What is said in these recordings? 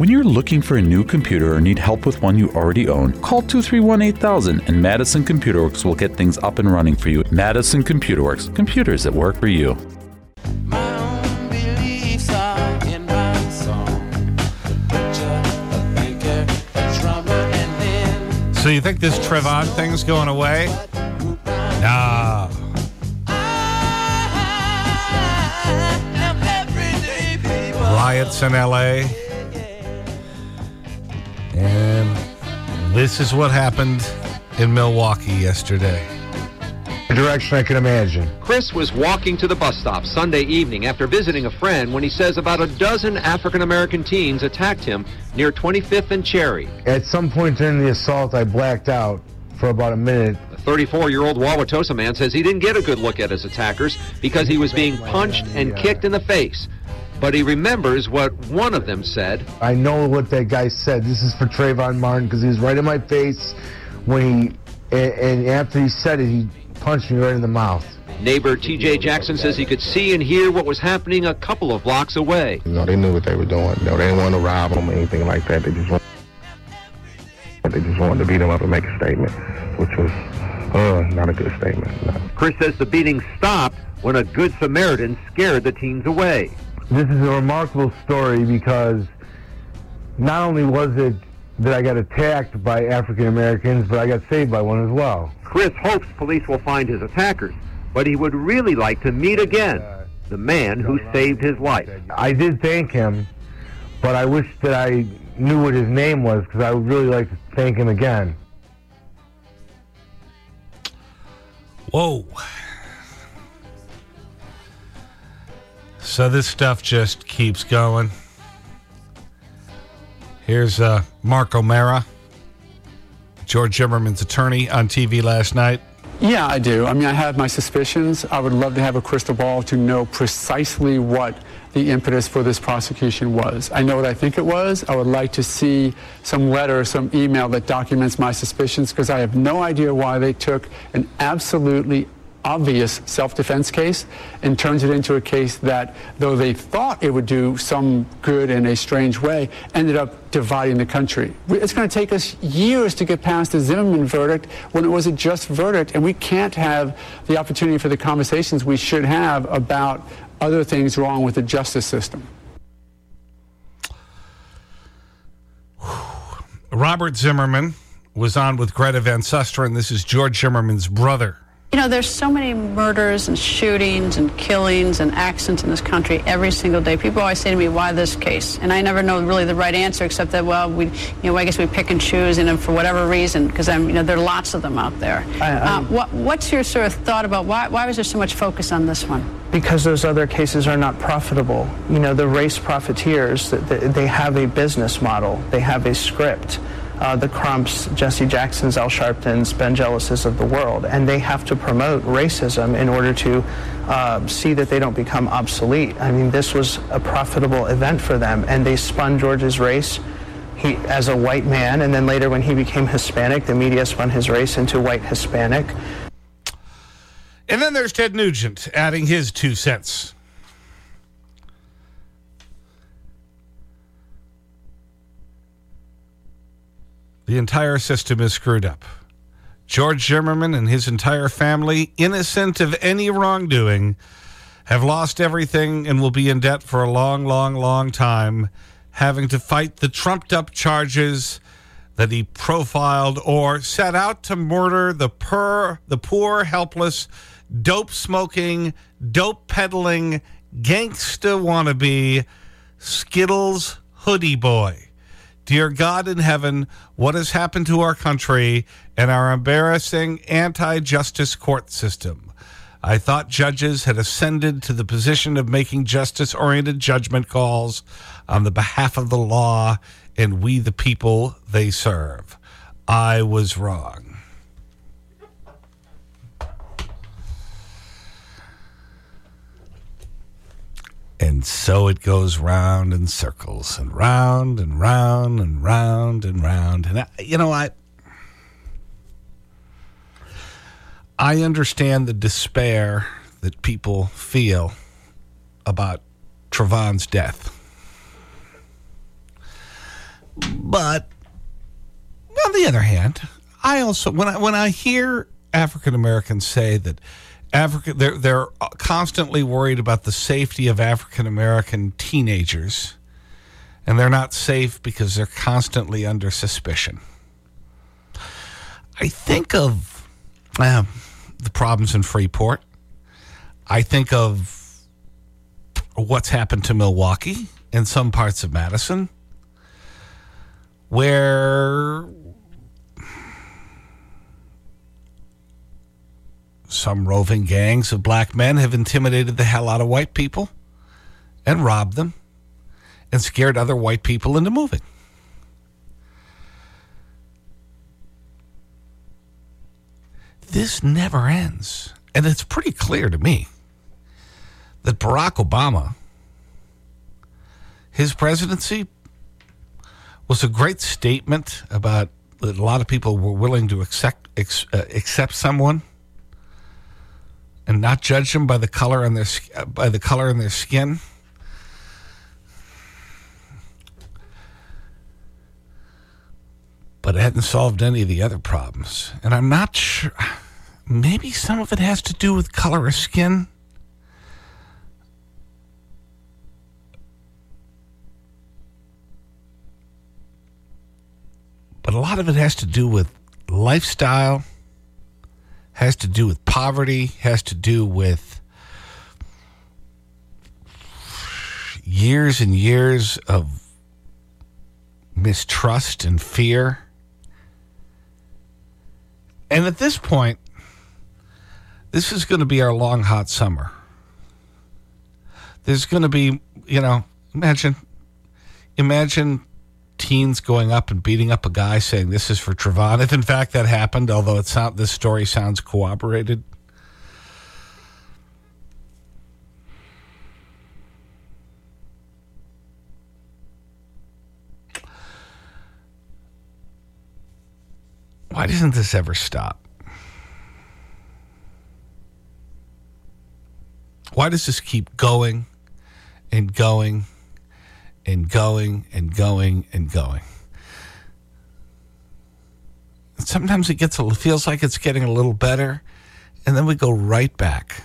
When you're looking for a new computer or need help with one you already own, call 231 8000 and Madison Computer Works will get things up and running for you. Madison Computer Works, computers that work for you. So you think this Trayvon thing's going away? Nah. Riots in LA. And this is what happened in Milwaukee yesterday. The Direction I can imagine. Chris was walking to the bus stop Sunday evening after visiting a friend when he says about a dozen African American teens attacked him near 25th and Cherry. At some point during the assault, I blacked out for about a minute. The 34 year old Wauwatosa man says he didn't get a good look at his attackers because he was being punched and kicked in the face. But he remembers what one of them said. I know what that guy said. This is for Trayvon Martin because he was right in my face when he, and, and after he said it, he punched me right in the mouth. Neighbor TJ Jackson says he could see and hear what was happening a couple of blocks away. You know, they knew what they were doing. You know, they didn't want to rob them or anything like that. They just wanted, they just wanted to beat them up and make a statement, which was uh, not a good statement. No. Chris says the beating stopped when a good Samaritan scared the teens away. This is a remarkable story because not only was it that I got attacked by African Americans, but I got saved by one as well. Chris hopes police will find his attackers, but he would really like to meet again the man who saved his life. I did thank him, but I wish that I knew what his name was because I would really like to thank him again. Whoa. So this stuff just keeps going. Here's uh, Mark O'Mara, George Zimmerman's attorney on TV last night. Yeah, I do. I mean, I have my suspicions. I would love to have a crystal ball to know precisely what the impetus for this prosecution was. I know what I think it was. I would like to see some letter, some email that documents my suspicions because I have no idea why they took an absolutely obvious self-defense case and turns it into a case that, though they thought it would do some good in a strange way, ended up dividing the country. It's going to take us years to get past the Zimmerman verdict when it was a just verdict, and we can't have the opportunity for the conversations we should have about other things wrong with the justice system. Robert Zimmerman was on with Greta Van Susteren. This is George Zimmerman's brother. You know, there's so many murders and shootings and killings and accidents in this country every single day. People always say to me, why this case? And I never know really the right answer except that, well, we, you know, I guess we pick and choose, you know, for whatever reason, because I'm, you know, there are lots of them out there. I- uh, what, what's your sort of thought about why, why was there so much focus on this one? because those other cases are not profitable. You know, the race profiteers, th- th- they have a business model, they have a script. Uh, the Crumps, Jesse Jacksons, Al Sharptons, Ben Jealouses of the world, and they have to promote racism in order to uh, see that they don't become obsolete. I mean, this was a profitable event for them, and they spun George's race he, as a white man, and then later when he became Hispanic, the media spun his race into white Hispanic. And then there's Ted Nugent adding his two cents. The entire system is screwed up. George Zimmerman and his entire family, innocent of any wrongdoing, have lost everything and will be in debt for a long, long, long time, having to fight the trumped up charges that he profiled or set out to murder the, per, the poor, helpless, dope smoking, dope peddling, gangsta wannabe, Skittles hoodie boy. Dear God in heaven, what has happened to our country and our embarrassing anti justice court system? I thought judges had ascended to the position of making justice oriented judgment calls on the behalf of the law and we, the people they serve. I was wrong. And so it goes round in circles and round and round and round and round. And, I, you know, I, I understand the despair that people feel about Trayvon's death. But on the other hand, I also, when I, when I hear African Americans say that Africa, they're, they're constantly worried about the safety of African American teenagers, and they're not safe because they're constantly under suspicion. I think of the problems in Freeport. I think of what's happened to Milwaukee and some parts of Madison, where some roving gangs of black men have intimidated the hell out of white people and robbed them and scared other white people into moving. This never ends. And it's pretty clear to me that Barack Obama, his presidency, was a great statement about that a lot of people were willing to accept, uh, accept someone and not judge them by the color in their, uh, by the color in their skin. But it hadn't solved any of the other problems. And I'm not sure, maybe some of it has to do with color of skin. But a lot of it has to do with lifestyle has to do with poverty, has to do with years and years of mistrust and fear. And at this point, this is going to be our long, hot summer. There's going to be, you know, imagine, imagine teens going up and beating up a guy saying this is for Trayvon. If in fact that happened, although it's not, this story sounds corroborated. Why doesn't this ever stop? Why does this keep going and going and going and going and going. Sometimes it gets a, feels like it's getting a little better, and then we go right back.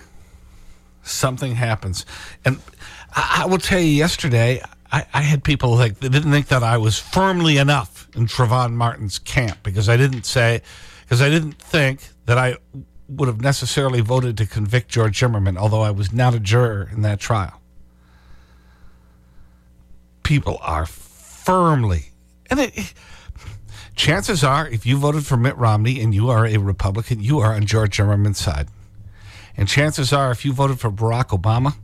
Something happens. And I, I will tell you, yesterday, I, I had people like, they didn't think that I was firmly enough in Trayvon Martin's camp because I didn't say, because I didn't think that I would have necessarily voted to convict George Zimmerman, although I was not a juror in that trial people are firmly, and it, chances are, if you voted for Mitt Romney and you are a Republican, you are on George Zimmerman's side. And chances are, if you voted for Barack Obama,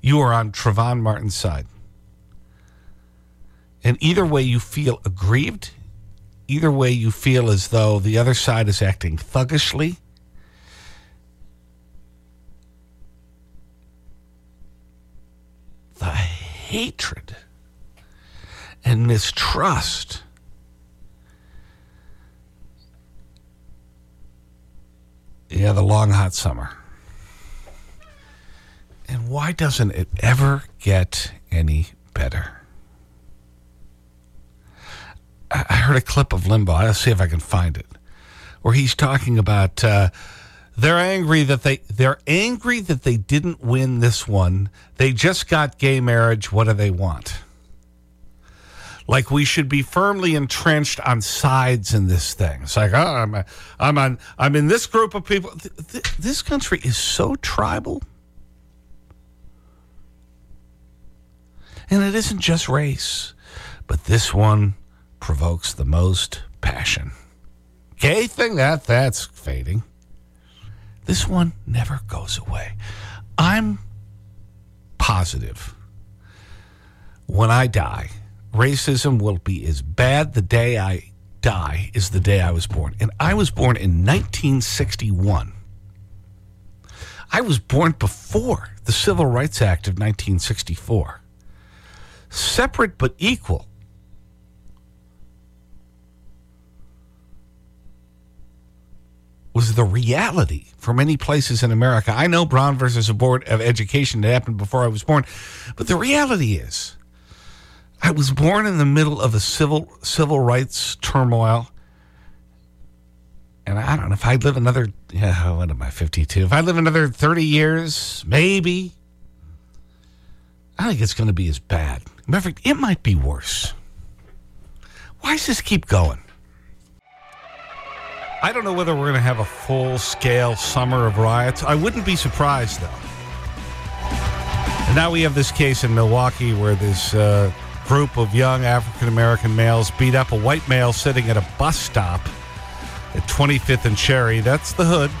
you are on Trayvon Martin's side. And either way you feel aggrieved, either way you feel as though the other side is acting thuggishly, the hatred and mistrust. Yeah, the long, hot summer. And why doesn't it ever get any better? I heard a clip of Limbaugh. I'll see if I can find it. Where he's talking about uh, they're angry that they they're angry that they didn't win this one. They just got gay marriage. What do they want? Like we should be firmly entrenched on sides in this thing. It's like, oh, I'm, I'm, on, I'm in this group of people. This country is so tribal. And it isn't just race, but this one provokes the most passion. Gay thing, that, that's fading. This one never goes away. I'm positive when I die, racism will be as bad the day I die as the day I was born. And I was born in 1961. I was born before the Civil Rights Act of 1964. Separate but equal was the reality for many places in America. I know Brown versus the Board of Education that happened before I was born, but the reality is I was born in the middle of a civil, civil rights turmoil. And I don't know if I live another, yeah, what am I, 52? If I live another 30 years, maybe. I think it's going to be as bad. Matter of fact, it might be worse. Why does this keep going? I don't know whether we're going to have a full scale summer of riots. I wouldn't be surprised, though. And now we have this case in Milwaukee where this uh, group of young African American males beat up a white male sitting at a bus stop at 25th and Cherry. That's the hood.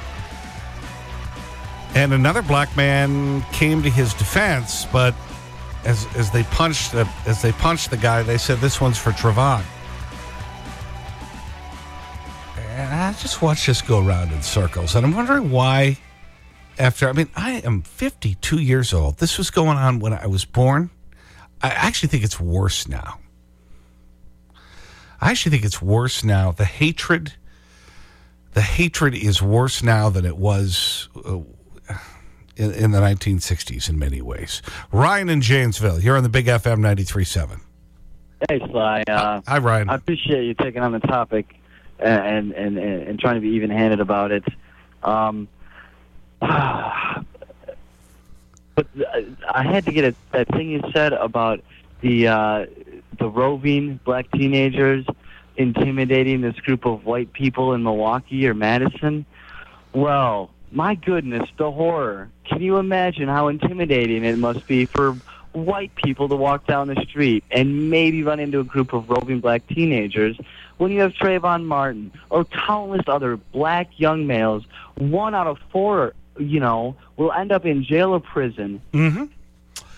And another black man came to his defense, but as, as, they punched the, as they punched the guy, they said, This one's for Trayvon. I just watched this go around in circles. And I'm wondering why, after, I mean, I am 52 years old. This was going on when I was born. I actually think it's worse now. I actually think it's worse now. The hatred, the hatred is worse now than it was uh, in, in, the 1960s in many ways. Ryan in Janesville, you're on the Big FM 93.7. Hey, Sly. Uh, Hi, Ryan. I appreciate you taking on the topic and, and, and, trying to be even handed about it. Um, but I had to get a, that thing you said about the uh, the roving black teenagers intimidating this group of white people in Milwaukee or Madison. Well, my goodness, the horror! Can you imagine how intimidating it must be for white people to walk down the street and maybe run into a group of roving black teenagers when you have Trayvon Martin or countless other black young males, one out of four you know, will end up in jail or prison. Mm-hmm.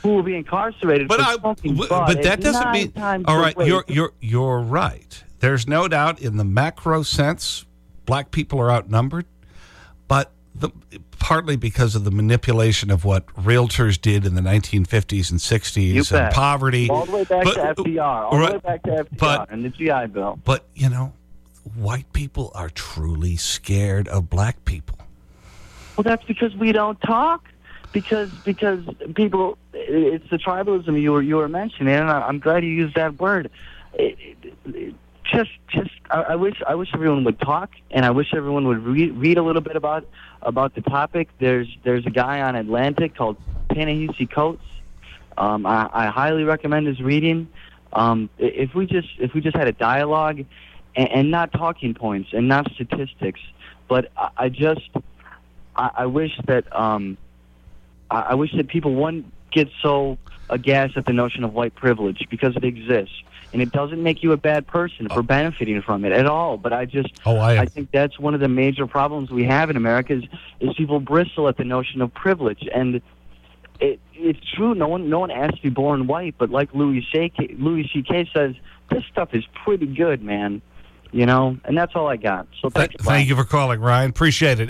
Who will be incarcerated but for I, but, that doesn't mean. All right, All the right, rate. you're, you're, you're right. There's no doubt in the macro sense, black people are outnumbered, but the, partly because of the manipulation of what realtors did in the 1950s and 60s and poverty. all the way back but- to uh, FDR, all the way back to FDR but- and the GI Bill. But, you know, white people are truly scared of black people. Well, that's because we don't talk. Because because people, it's the tribalism you were you were mentioning, and I, I'm glad you used that word. It, it, it, just just I, I wish I wish everyone would talk, and I wish everyone would read read a little bit about about the topic. There's there's a guy on Atlantic called Ta-Nehisi Coates. Um, I, I highly recommend his reading. Um, if we just if we just had a dialogue, and, and not talking points and not statistics, but I, I just I, I wish that um, I, I wish that people wouldn't get so aghast at the notion of white privilege because it exists, and it doesn't make you a bad person for benefiting from it at all. But I just Oh, I, I think that's one of the major problems we have in America is, is people bristle at the notion of privilege, and it, it's true. No one no one asked to be born white, but like Louis C.K. Louis C.K. says, this stuff is pretty good, man. You know, and that's all I got. So Th- thank you for calling, Ryan. Appreciate it.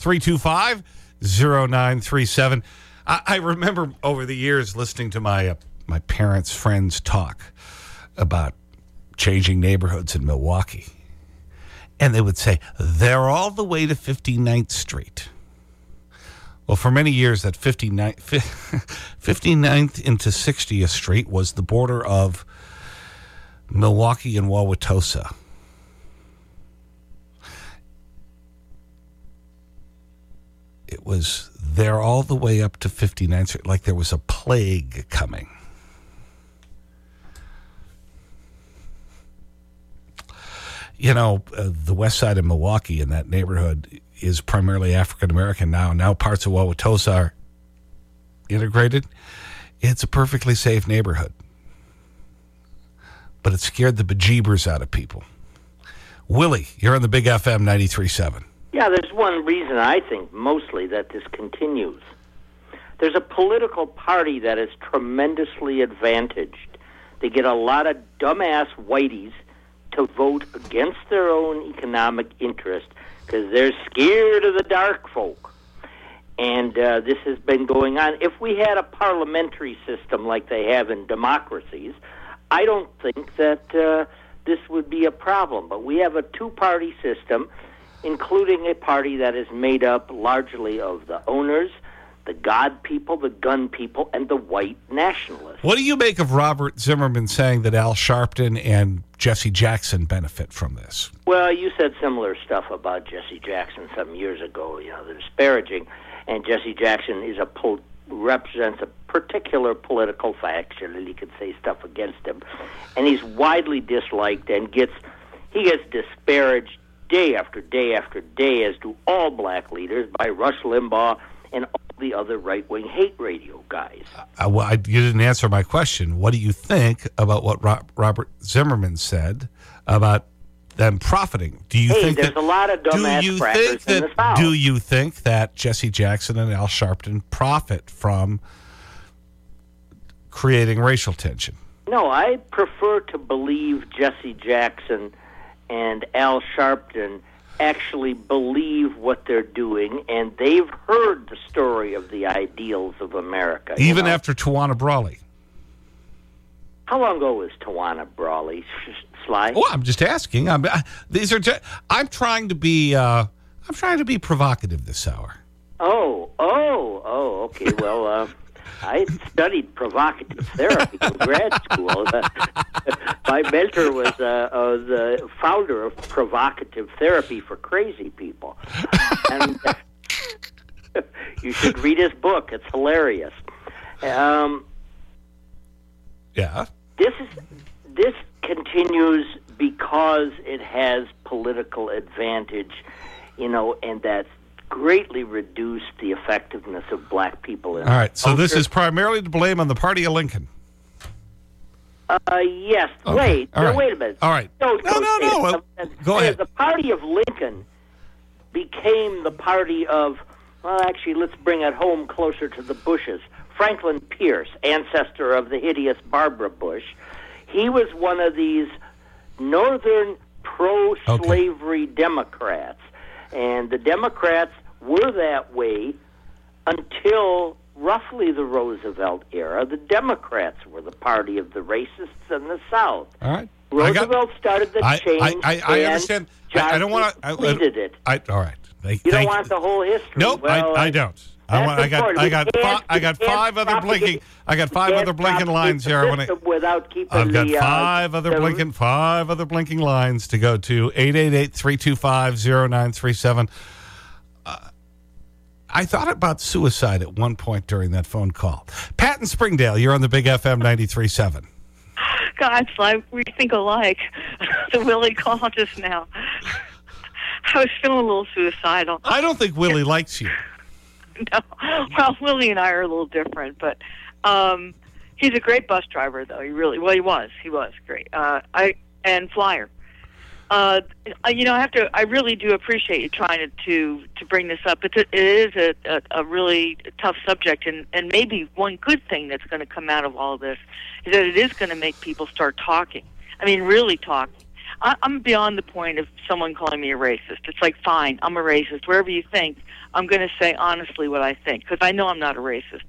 888-325-0937. I, I remember over the years listening to my, uh, my parents' friends talk about changing neighborhoods in Milwaukee. And they would say, they're all the way to 59th Street. Well, for many years, that 59th, 59th into 60th Street was the border of Milwaukee and Wauwatosa. It was there all the way up to 59th Street, like there was a plague coming. You know, uh, the west side of Milwaukee in that neighborhood is primarily African American now. Now parts of Wauwatosa are integrated. It's a perfectly safe neighborhood but it scared the bejeebers out of people. Willie, you're on the Big FM 93.7. Yeah, there's one reason I think mostly that this continues. There's a political party that is tremendously advantaged. They get a lot of dumbass whiteys to vote against their own economic interest because they're scared of the dark folk. And uh, this has been going on. If we had a parliamentary system like they have in democracies, I don't think that uh, this would be a problem. But we have a two party system, including a party that is made up largely of the owners the God people, the gun people, and the white nationalists. What do you make of Robert Zimmerman saying that Al Sharpton and Jesse Jackson benefit from this? Well, you said similar stuff about Jesse Jackson some years ago, you know, the disparaging. And Jesse Jackson is a represents a particular political faction, and he could say stuff against him. And he's widely disliked and gets he gets disparaged day after day after day, as do all black leaders, by Rush Limbaugh and all the other right wing hate radio guys. Uh, well, I, you didn't answer my question. What do you think about what Ro Robert Zimmerman said about them profiting? Do you hey, think there's that, a lot of do dumbass you think in that, the South. Do you think that Jesse Jackson and Al Sharpton profit from creating racial tension? No, I prefer to believe Jesse Jackson and Al Sharpton actually believe what they're doing, and they've heard the story of the ideals of America. you Even know? after Tawana Brawley? How long ago was Tawana Brawley, Sly? Oh, I'm just asking. I'm, I, these are I'm trying to be, uh, I'm trying to be provocative this hour. Oh, oh, oh, okay. Well, uh, I studied provocative therapy in grad school. My mentor was uh, uh, the founder of provocative therapy for crazy people. And uh, you should read his book. It's hilarious. Um, Yeah. this is this continues because it has political advantage, you know, and that's greatly reduced the effectiveness of black people in All right. So this is primarily to blame on the party of Lincoln. Uh, yes. Okay. Wait. All no, right. wait a minute. All right. No, no, no. Uh, go ahead. The party of Lincoln became the party of, well, actually, let's bring it home closer to the Bushes. Franklin Pierce, ancestor of the hideous Barbara Bush, he was one of these northern pro slavery Democrats. And the Democrats were that way until roughly the Roosevelt era. The Democrats were the party of the racists in the South. All right. I got- Roosevelt started the I, change. I, I, I and understand. I, don't want to. I completed it. I, all right. Thank, You don't want the whole history. Nope, Well, I, I don't. I, want, I got. I got, can't- I got five other blinking. I got five other blinking lines here. I want to, without keeping I've got the, uh, five other the- blinking, five other blinking lines to go to 888-325-0937. I thought about suicide at one point during that phone call. Pat in Springdale, you're on the Big FM 93.7. God, Sly, we think alike. the Willie call just now. I was feeling a little suicidal. I don't think Willie likes you. No. Well, Willie and I are a little different, but um, he's a great bus driver, though. He really, well, he was. He was great. Uh, I and flyer. Uh, you know, I have to. I really do appreciate you trying to to, to bring this up. It's a, it is a, a, a really tough subject, and and maybe one good thing that's going to come out of all this is that it is going to make people start talking. I mean, really talking. I, I'm beyond the point of someone calling me a racist. It's like, fine, I'm a racist. Wherever you think, I'm going to say honestly what I think because I know I'm not a racist.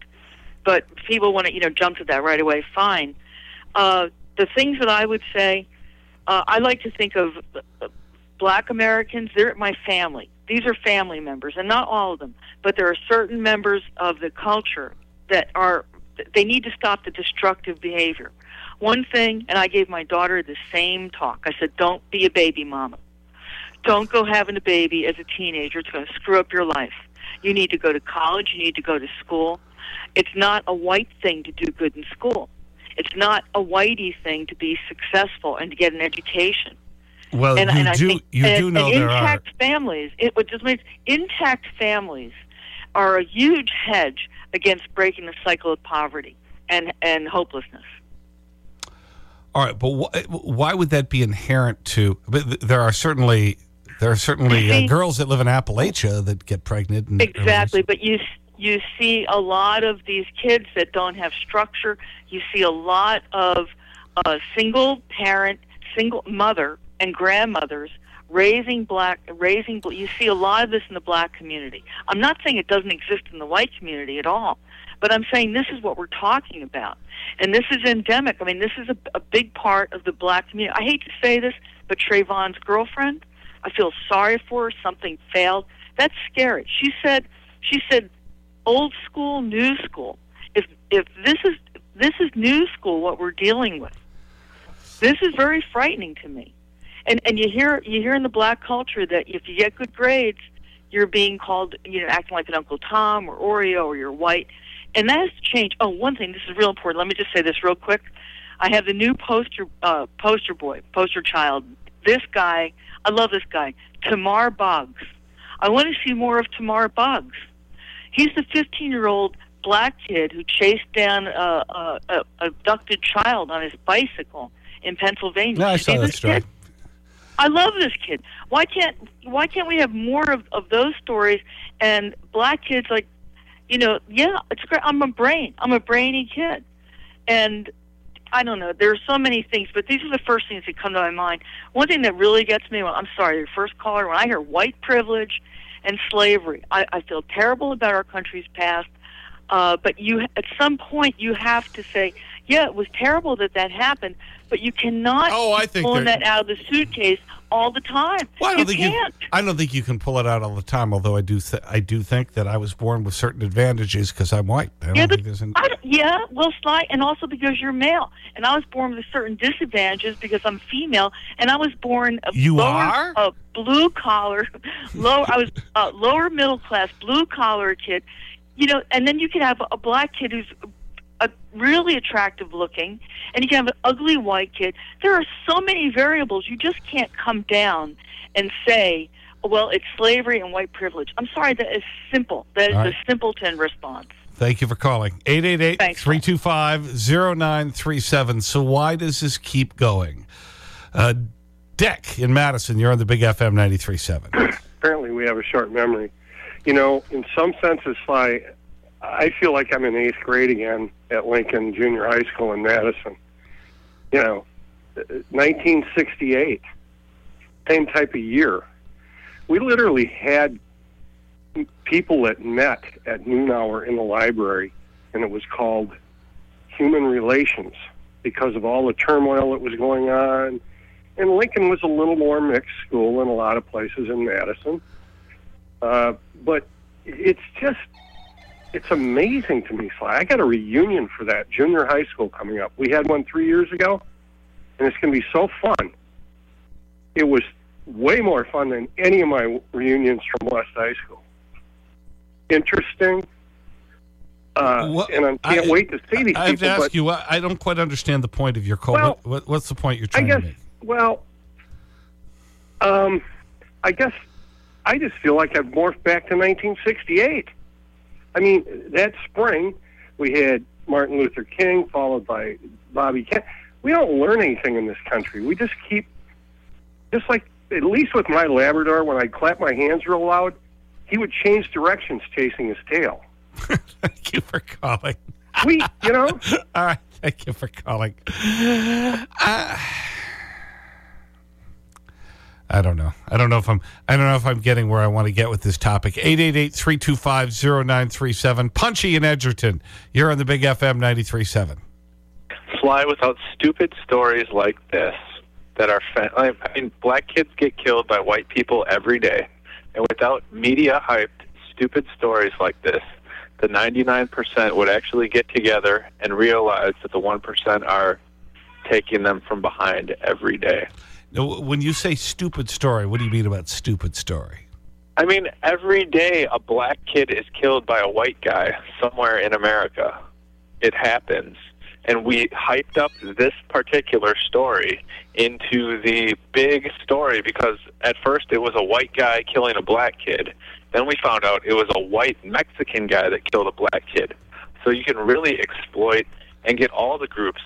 But people want to, you know, jump to that right away. Fine. Uh, the things that I would say, uh, I like to think of uh, black Americans. They're my family. These are family members, and not all of them, but there are certain members of the culture that are. They need to stop the destructive behavior. One thing, and I gave my daughter the same talk. I said, "Don't be a baby mama. Don't go having a baby as a teenager. It's going to screw up your life. You need to go to college. You need to go to school. It's not a white thing to do good in school. It's not a whitey thing to be successful and to get an education. Well, and, you and I do, you and, do know and there are. intact families. It what just means intact families are a huge hedge against breaking the cycle of poverty and and hopelessness. All right, but wh why would that be inherent to? But th- there are certainly there are certainly uh, girls that live in Appalachia that get pregnant. And Exactly, but you you see a lot of these kids that don't have structure. You see a lot of uh, single parent, single mother, and grandmothers raising black raising. You see a lot of this in the black community. I'm not saying it doesn't exist in the white community at all, but I'm saying this is what we're talking about, and this is endemic. I mean, this is a, a big part of the black community. I hate to say this, but Trayvon's girlfriend, I feel sorry for her. Something failed. That's scary. She said. She said old school, new school. If if this is this is new school, what we're dealing with, this is very frightening to me. And and you hear you hear in the black culture that if you get good grades, you're being called you know acting like an Uncle Tom or Oreo or you're white, and that has to change. Oh, one thing this is real important. Let me just say this real quick. I have the new poster uh, poster boy, poster child. This guy, I love this guy, Tamar Boggs. I want to see more of Tamar Boggs. He's the 15 year old black kid who chased down a, a, a abducted child on his bicycle in Pennsylvania. No, I saw that story. kid? I love this kid. Why can't Why can't we have more of, of those stories and black kids like, you know, yeah, it's great. I'm a brain. I'm a brainy kid, and I don't know. There are so many things, but these are the first things that come to my mind. One thing that really gets me, when I'm sorry, your first caller, when I hear white privilege and slavery, I, I feel terrible about our country's past. Uh, but you, at some point, you have to say, yeah, it was terrible that that happened, but you cannot Oh, I keep think pulling that out of the suitcase all the time. Well, I don't think can't. you. I don't think you can pull it out all the time. Although I do, th I do think that I was born with certain advantages because I'm white. I don't Yeah, think but an, I yeah, well, slight, and also because you're male, and I was born with certain disadvantages because I'm female, and I was born a You lower, are? a blue collar, lower. I was a lower middle class, blue collar kid, you know, and then you can have a black kid who's a really attractive looking, and you can have an ugly white kid. There are so many variables. You just can't come down and say, well, it's slavery and white privilege. I'm sorry, that is simple. That is All a simpleton response. Thank you for calling. 888-325-0937. So why does this keep going? Uh, Deck in Madison, you're on the Big FM 93.7. apparently we have a short memory. You know, in some senses, like I feel like I'm in eighth grade again at Lincoln Junior High School in Madison. You know, 1968, same type of year. We literally had people that met at noon hour in the library, and it was called human relations because of all the turmoil that was going on. And Lincoln was a little more mixed school than a lot of places in Madison. Uh, but it's just, it's amazing to me, Sly. I got a reunion for that junior high school coming up. We had one three years ago, and it's going to be so fun. It was way more fun than any of my reunions from West High School. Interesting. Uh, and I can't wait to see these I have people. to ask but you, I I don't quite understand the point of your call. Well, what, what, what's the point you're I trying guess, to make? well, um, I guess I just feel like I've morphed back to 1968. I mean, that spring we had Martin Luther King followed by Bobby. We don't learn anything in this country. We just keep, just like at least with my Labrador, when I clap my hands real loud, he would change directions chasing his tail. Thank you for calling. We, you know. All right. Thank you for calling. Uh, I don't know. I don't know if I'm I don't know if I'm getting where I want to get with this topic. 888-325-0937. Punchy in Edgerton. You're on the Big FM 93.7. fly without stupid stories like this that are I mean black kids get killed by white people every day and without media hyped stupid stories like this the 99% would actually get together and realize that the 1% are taking them from behind every day When you say stupid story, what do you mean about stupid story? I mean, every day a black kid is killed by a white guy somewhere in America. It happens. And we hyped up this particular story into the big story because at first it was a white guy killing a black kid. Then we found out it was a white Mexican guy that killed a black kid. So you can really exploit and get all the groups,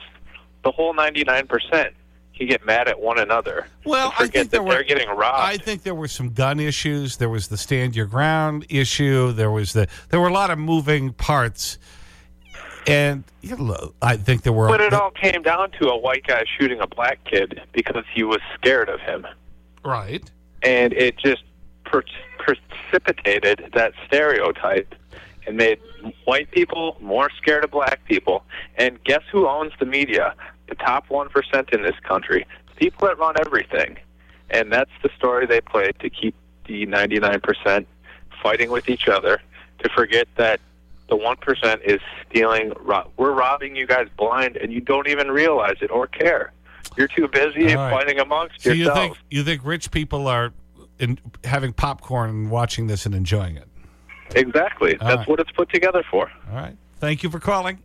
the whole 99%, can get mad at one another. Well, I think that were, they're getting robbed. I think there were some gun issues. There was the stand your ground issue. There was the there were a lot of moving parts, and you know, I think there were. But it all came down to a white guy shooting a black kid because he was scared of him. Right. And it just precipitated that stereotype and made white people more scared of black people. And guess who owns the media? The top 1% in this country. People that run everything. And that's the story they play to keep the 99% fighting with each other, to forget that the 1% is stealing. Ro- we're robbing you guys blind, and you don't even realize it or care. You're too busy right. fighting amongst So you yourselves. think, you think rich people are in, having popcorn and watching this and enjoying it? exactly. All That's right. what it's put together for. All right. Thank you for calling.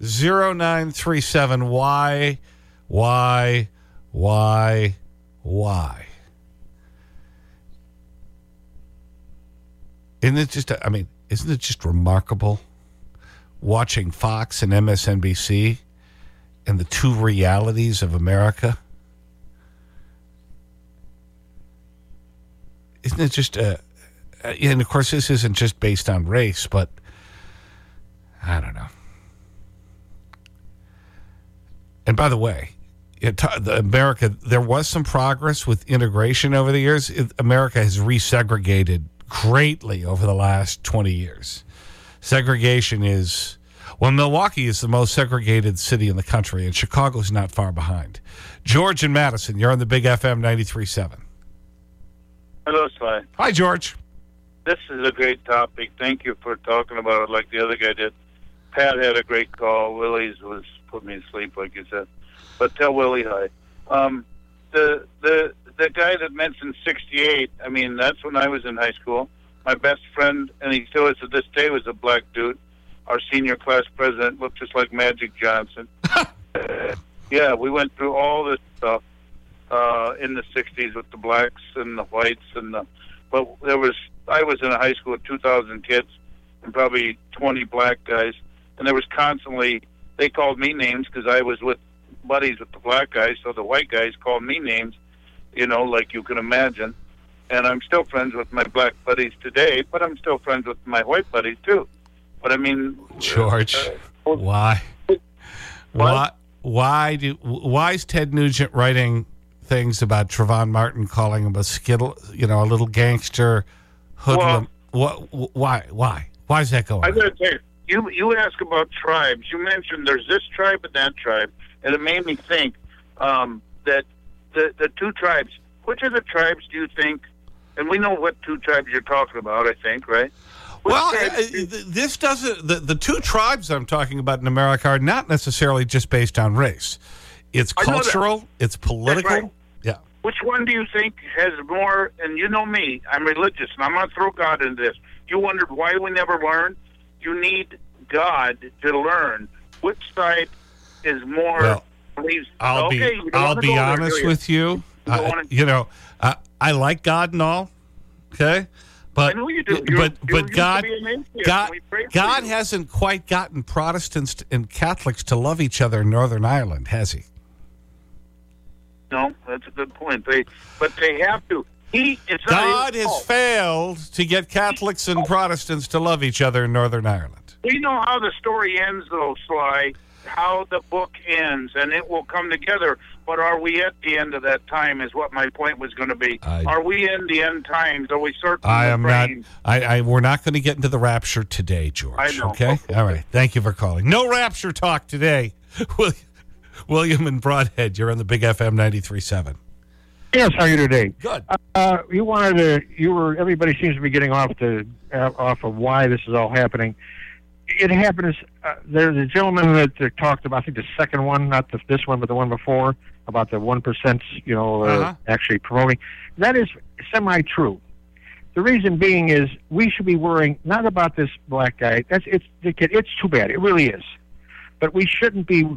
888-325-0937. Why, why, why, why? Isn't it just, I mean, isn't it just remarkable watching Fox and MSNBC and the two realities of America? Isn't it just, uh, uh, and of course, this isn't just based on race, but I don't know. And by the way, it, the America, there was some progress with integration over the years. It, America has resegregated greatly over the last 20 years. Segregation is, well, Milwaukee is the most segregated city in the country, and Chicago's not far behind. George and Madison, you're on the Big FM 93.7. Hello, Sly. Hi, George. This is a great topic. Thank you for talking about it like the other guy did. Pat had a great call. Willie's was put me to sleep, like you said. But tell Willie hi. Um, the the the guy that mentioned '68. I mean, that's when I was in high school. My best friend, and he still is to this day, was a black dude. Our senior class president looked just like Magic Johnson. yeah, we went through all this stuff uh, in the '60s with the blacks and the whites and the. But there was I was in a high school with 2,000 kids and probably 20 black guys, and there was constantly they called me names because I was with buddies with the black guys, so the white guys called me names, you know, like you can imagine. And I'm still friends with my black buddies today, but I'm still friends with my white buddies too. But I mean, George, uh, why? Why? Why do? Why is Ted Nugent writing things about Trayvon Martin, calling him a skittle, you know, a little gangster, hoodlum? what? Why? Why? Why is that going? I gotta tell you, you you ask about tribes. You mentioned there's this tribe and that tribe, and it made me think um, that the the two tribes. Which of the tribes do you think? And we know what two tribes you're talking about. I think, right? Well, uh, this doesn't. The, the two tribes I'm talking about in America are not necessarily just based on race. It's I know that. cultural. It's political. right. Yeah. Which one do you think has more? And you know me, I'm religious, and I'm going to throw God into this. You wondered why we never learn. You need God to learn. Which side is more? Well, believes? I'll okay, be I'll be there, honest you? with you. You I- you know, I, I like God and all. Okay, but I know you but you but God atheist, God and we prayed for God hasn't quite gotten Protestants and Catholics to love each other in Northern Ireland, has he? No, that's a good point. They, but they have to. He, not God has fault. failed to get Catholics and Protestants to love each other in Northern Ireland. We know how the story ends, though, Sly. How the book ends, and it will come together. But are we at the end of that time? Is what my point was going to be. I- are we in the end times? Are we certain? I am not. I, I, we're not going to get into the rapture today, George. I know. Okay. All right. Thank you for calling. No rapture talk today. William and Brodhead, you're on the Big FM 93.7. Yes, how are you today? Good. Uh, you wanted to. You were. Everybody seems to be getting off the uh, off of why this is all happening. It happens. Uh, there's a gentleman that uh, talked about. I think the second one, not the, this one, but the one before, about the one percent. You know, uh, Uh-huh. actually promoting. That is semi-true. The reason being is we should be worrying not about this black guy. That's it's the kid. It's too bad. It really is. But we shouldn't be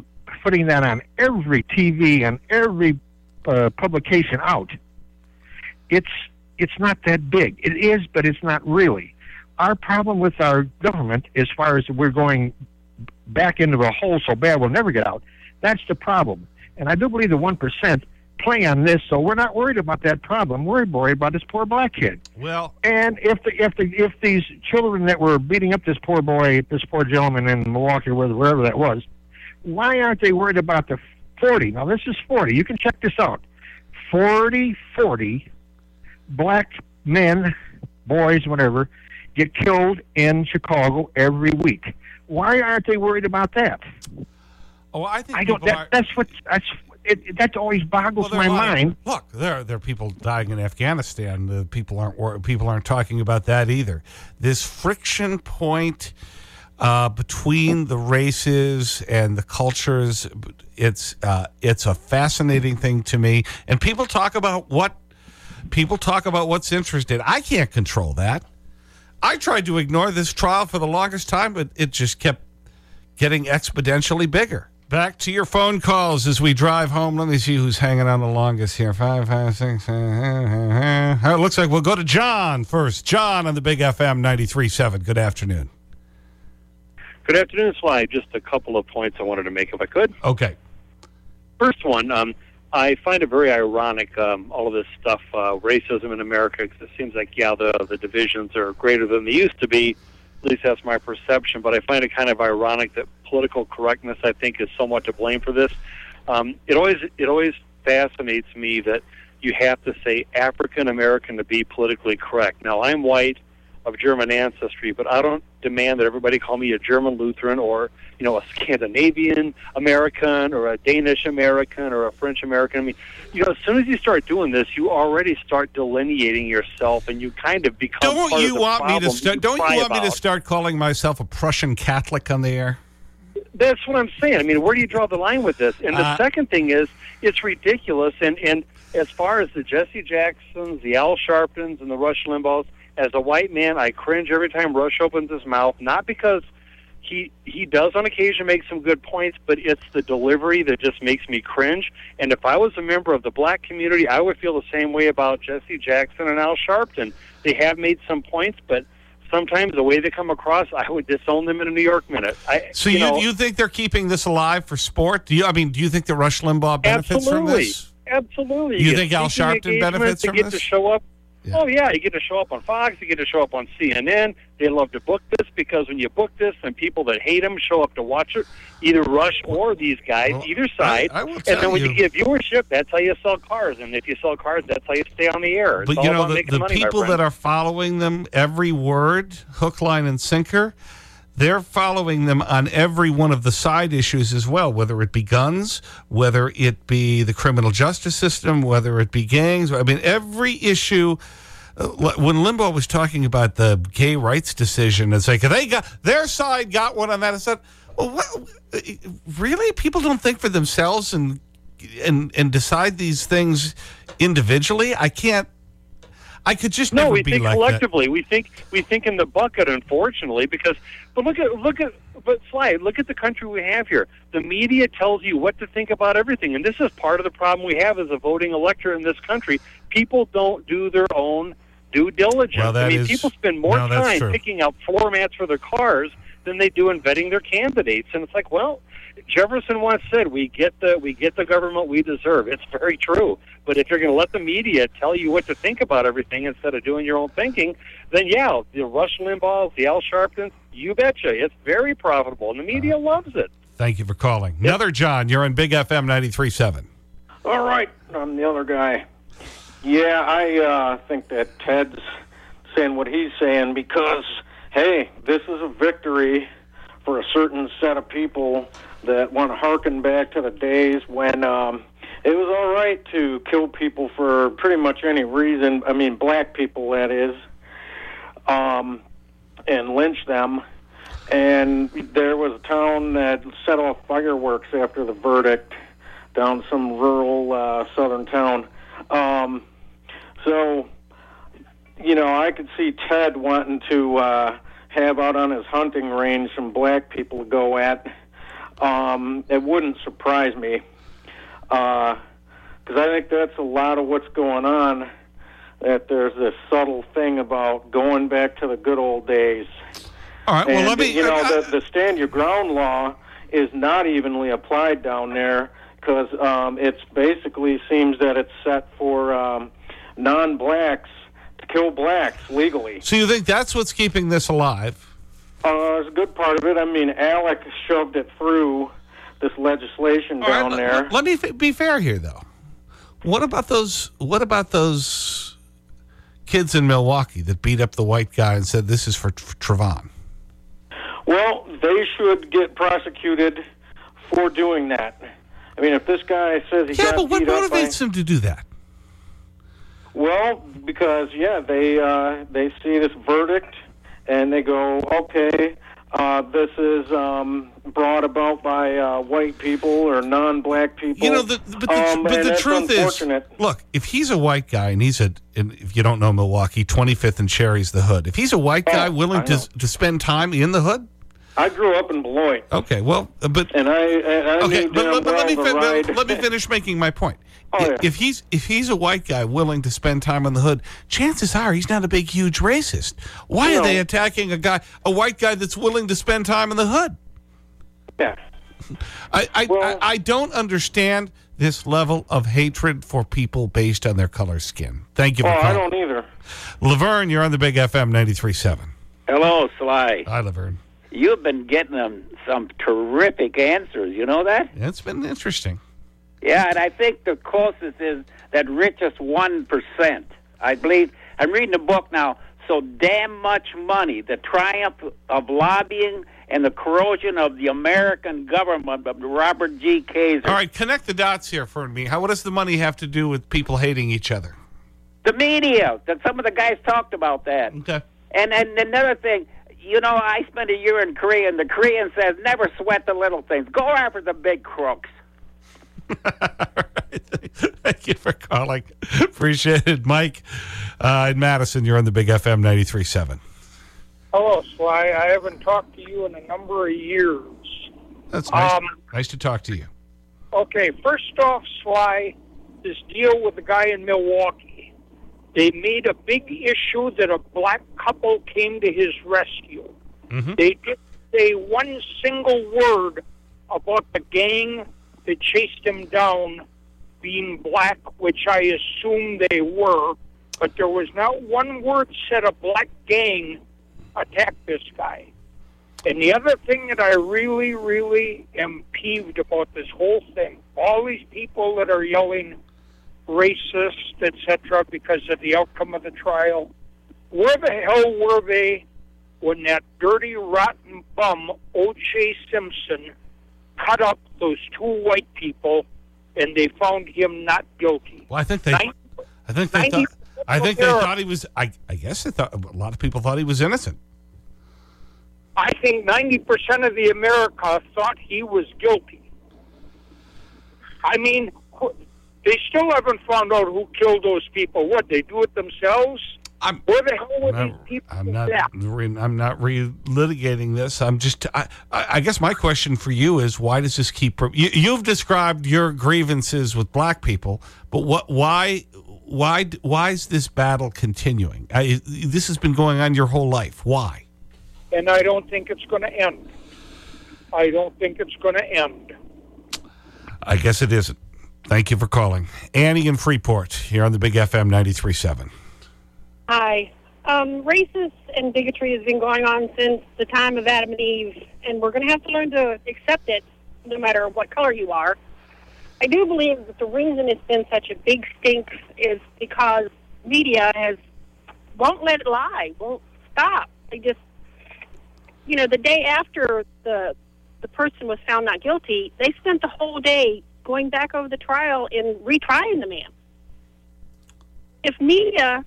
putting that on every TV and every uh, publication out. It's it's not that big. It is, but it's not really. Our problem with our government, as far as we're going back into a hole so bad we'll never get out, that's the problem. And I do believe the one percent play on this, so we're not worried about that problem. We're worried about this poor black kid. Well, And if the if the if these children that were beating up this poor boy, this poor gentleman in Milwaukee, wherever that was, why aren't they worried about the 40? Now this is 40. You can check this out. 40, 40 black men, boys, whatever, get killed in Chicago every week. Why aren't they worried about that? Oh, I think I don't. That, are- that's what. That's it, that always boggles Well, my are of- mind. Look, there, there are people dying in Afghanistan. The people aren't people aren't talking about that either. This friction point uh, between the races and the cultures, it's uh, it's a fascinating thing to me. And people talk about what people talk about what's interested. I can't control that. I tried to ignore this trial for the longest time, but it just kept getting exponentially bigger. Back to your phone calls as we drive home. Let me see who's hanging on the longest here. Five, five, six. It looks like we'll go to John first. John on the Big FM 93.7. Good afternoon. Good afternoon, Sly. Just a couple of points I wanted to make, if I could. Okay. First one, um, I find it very ironic, um, all of this stuff, uh, racism in America, 'cause it seems like, yeah, the, the divisions are greater than they used to be. At least that's my perception. But I find it kind of ironic that political correctness, I think, is somewhat to blame for this. Um, it always it always fascinates me that you have to say African American to be politically correct. Now, I'm white of German ancestry, but I don't demand that everybody call me a German Lutheran or you know a Scandinavian American or a Danish American or a French American. I mean, you know, as soon as you start doing this, you already start delineating yourself, and you kind of become. Don't part you want me to start? Don't you want me to start calling myself a Prussian Catholic on the air? That's what I'm saying. I mean, where do you draw the line with this? And the Uh, second thing is, it's ridiculous. And and as far as the Jesse Jacksons, the Al Sharptons, and the Rush Limbaughs, as a white man, I cringe every time Rush opens his mouth. Not because he he does on occasion make some good points, but it's the delivery that just makes me cringe. And if I was a member of the black community, I would feel the same way about Jesse Jackson and Al Sharpton. They have made some points, but sometimes the way they come across, I would disown them in a New York minute. I, So you, know, you think they're keeping this alive for sport? Do you? I mean, do you think that Rush Limbaugh benefits from Absolutely. this? Absolutely. You get think Al Sharpton benefits from get this? to show up. Oh yeah, you get to show up on Fox. You get to show up on CNN. They love to book this because when you book this, and people that hate them show up to watch it, either Rush or these guys, either side. I will and then when you. you- get viewership, that's how you sell cars. And if you sell cars, that's how you stay on the air. It's But you know, the, the money, people that are following them, every word, hook, line, and sinker, they're following them on every one of the side issues as well, whether it be guns, whether it be the criminal justice system, whether it be gangs. I mean, every issue. uh, When Limbaugh was talking about the gay rights decision, it's like they got their side got one on that. I said, well, what, really? People don't think for themselves and and and decide these things individually. I can't. I could just No, never we be think like that. collectively. We think we think in the bucket, unfortunately, because but look at look at but Sly, look at the country we have here. The media tells you what to think about everything, and this is part of the problem we have as a voting electorate in this country. People don't do their own due diligence. Well, I mean, is- people spend more no, time picking out floor mats for their cars than they do in vetting their candidates, and it's like, well. Jefferson once said, "We get the we get the government we deserve." It's very true. But if you're going to let the media tell you what to think about everything instead of doing your own thinking, then yeah, the Rush Limbaughs, the Al Sharptons, you betcha, it's very profitable, and the media loves it. Thank you for calling. Another John, you're on Big FM 93.7. All right, I'm the other guy. Yeah, I uh, think that Ted's saying what he's saying because, hey, this is a victory for a certain set of people that want to harken back to the days when um, it was all right to kill people for pretty much any reason. I mean, black people, that is, um, and lynch them. And there was a town that set off fireworks after the verdict down some rural uh, southern town. Um, so, you know, I could see Ted wanting to uh, have out on his hunting range some black people to go at. Um, it wouldn't surprise me because I think that's a lot of what's going on. That there's this subtle thing about going back to the good old days. All right, well, And, let me- You know, the, the stand your ground law is not evenly applied down there because um, it's basically seems that it's set for um, non-blacks to kill blacks legally. So you think that's what's keeping this alive? Uh, it's a good part of it. I mean, ALEC shoved it through this legislation All right, down let- there. Let me f- be fair here, though. What about those? What about those kids in Milwaukee that beat up the white guy and said this is for Tr- Trayvon? Well, they should get prosecuted for doing that. I mean, if this guy says he Yeah, got but what up by- motivates him to do that? Well, because yeah, they uh, they see this verdict and they go, okay, uh, this is um, brought about by uh, white people or non-black people. You know, the, but the, um, but the truth is, look, if he's a white guy and he's a, and if you don't know Milwaukee, 25th and Cherry's the hood. If he's a white guy willing Oh, to, to spend time in the hood, I grew up in Beloit, okay, well, uh, but and I I okay, but, but, let me well fin- ride. let me finish making my point. Oh, yeah. If he's if he's a white guy willing to spend time in the hood, chances are he's not a big huge racist. Why are No. they attacking a guy, a white guy that's willing to spend time in the hood? Yeah. I I, I, I don't understand this level of hatred for people based on their color skin. Thank you Oh, for I don't either. Laverne, you're on the Big FM 93.7. Hello, Sly. Hi, Laverne. You've been getting them some terrific answers. You know that? It's been interesting. Yeah, and I think the closest is that richest one percent. I believe I'm reading a book now. So damn much money, the triumph of lobbying and the corrosion of the American government Robert G. Kaiser. All right, connect the dots here for me. How, what does the money have to do with people hating each other? The media. That some of the guys talked about that. Okay. And and another thing, you know, I spent a year in Korea, and the Korean says never sweat the little things. Go after the big crooks. Thank you for calling. Appreciate it. Mike uh, in Madison, you're on the Big FM 93.7. Hello, Sly. I haven't talked to you in a number of years. That's nice. Um, nice to talk to you. Okay, first off, Sly, this deal with the guy in Milwaukee. They made a big issue that a black couple came to his rescue. Mm-hmm. They didn't say one single word about the gang that chased him down being black, which I assume they were. But there was not one word said a black gang attacked this guy. And the other thing that I really, really am peeved about this whole thing, all these people that are yelling racist, etc., because of the outcome of the trial, where the hell were they when that dirty, rotten bum, O.J. Simpson, cut up those two white people and they found him not guilty? Well, I think they, I think they thought, I think they thought he was, I, I guess they thought, a lot of people thought he was innocent. I think 90% of the America thought he was guilty. I mean, they still haven't found out who killed those people. What, they do it themselves? I'm, Where the hell were I'm these people? I'm not, re- I'm not relitigating this. I'm just, I, I I guess my question for you is why does this keep, you, you've described your grievances with black people, but what, why, why, why is this battle continuing? I, this has been going on your whole life. Why? And I don't think it's going to end. I don't think it's going to end. I guess it isn't. Thank you for calling. Annie in Freeport, here on the Big FM 93.7. Hi. Um, racist and bigotry has been going on since the time of Adam and Eve, and we're going to have to learn to accept it no matter what color you are. I do believe that the reason it's been such a big stink is because media has won't let it lie, won't stop. They just, you know, the day after the the person was found not guilty, they spent the whole day going back over the trial and retrying the man. If media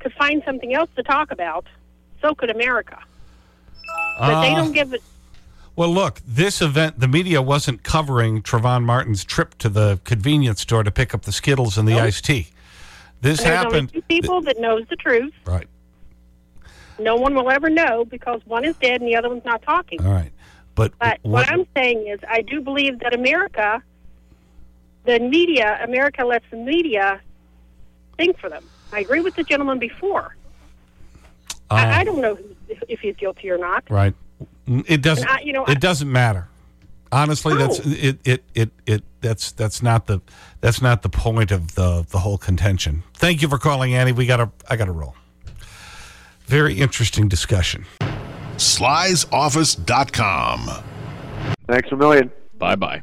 could find something else to talk about, so could America. But they Uh, don't give it. Well, look, this event, the media wasn't covering Trayvon Martin's trip to the convenience store to pick up the Skittles and the iced tea. This happened. two people that knows the truth. Right. No one will ever know because one is dead and the other one's not talking. All right. But, But what, I'm saying is, I do believe that America, the media, America lets the media think for them. I agree with the gentleman before. I, uh, I don't know if he's guilty or not. Right. It doesn't, I- you know, I- it doesn't matter. Honestly, that's, it, it, it, it, that's, that's not the, that's not the point of the, the whole contention. Thank you for calling, Annie. We got to, I got to roll. Very interesting discussion. Sly'sOffice.com. Thanks a million. Bye bye.